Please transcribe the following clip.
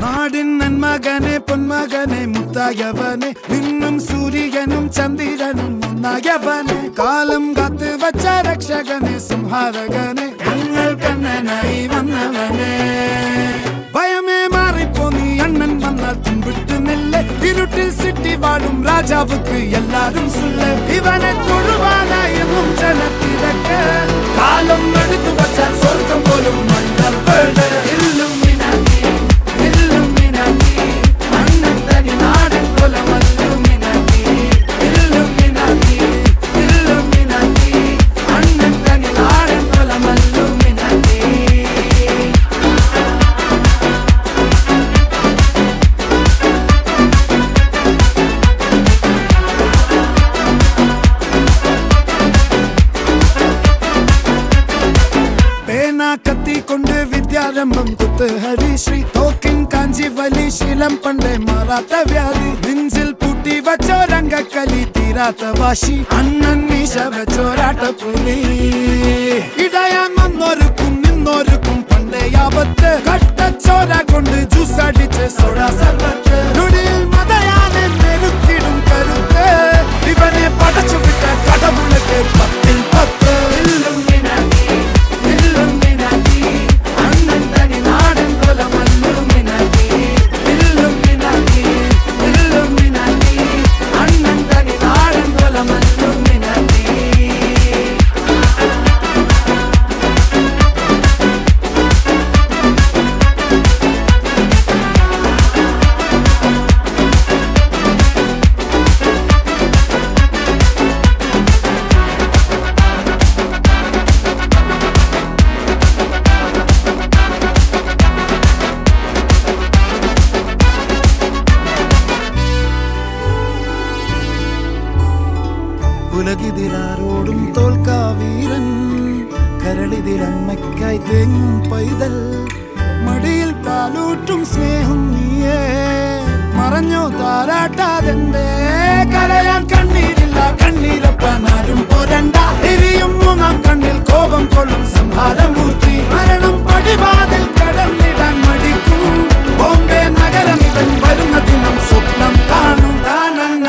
നാടിൻ നന്മകനെ പൊന്മകനെ മുത്തായവനെ നിന്നും സൂര്യനും ചന്ദ്രനും ഒന്നായവനെ കാലം കാത്ത് വച്ച രക്ഷകനെ സംഹാരകനെ பாடும் ராஜாவுக்கு எல்லாரும் சொல்ல இவனை வீணா கத்தி கொண்டு வித்யாரம்பம் குத்து ஹரிஸ்ரீ தோக்கின் காஞ்சி வலி சீலம் பண்டை மாறாத்த வியாதி. நெஞ்சில் பூட்டி வச்சோ ரங்க களி தீராத்த வாஷி அண்ணன் மீச வச்சோ ഉലകിതിലാരോടും തോൽക്കാവീരൻ. കരളിതിലമ്മയ്ക്കായി തേങ്ങും പൈതൽ. മടിയിൽ പാലൂട്ടും സ്നേഹം നീയേ. മറഞ്ഞോ താരാട്ടാതെന്റെ കരയാൻ കണ്ണീരില്ല കണ്ണീരപ്പനാരും പോരണ്ട. എരിയും കണ്ണിൽ കോപം കൊള്ളും സംഹാരമൂർത്തി. മരണം പടിവാതിൽ കടന്നിടാൻ മടിക്കും. ബോംബെ നഗരം ഇവൻ വരുന്ന ദിനം സ്വപ്നം കാണും. ദാനന്ന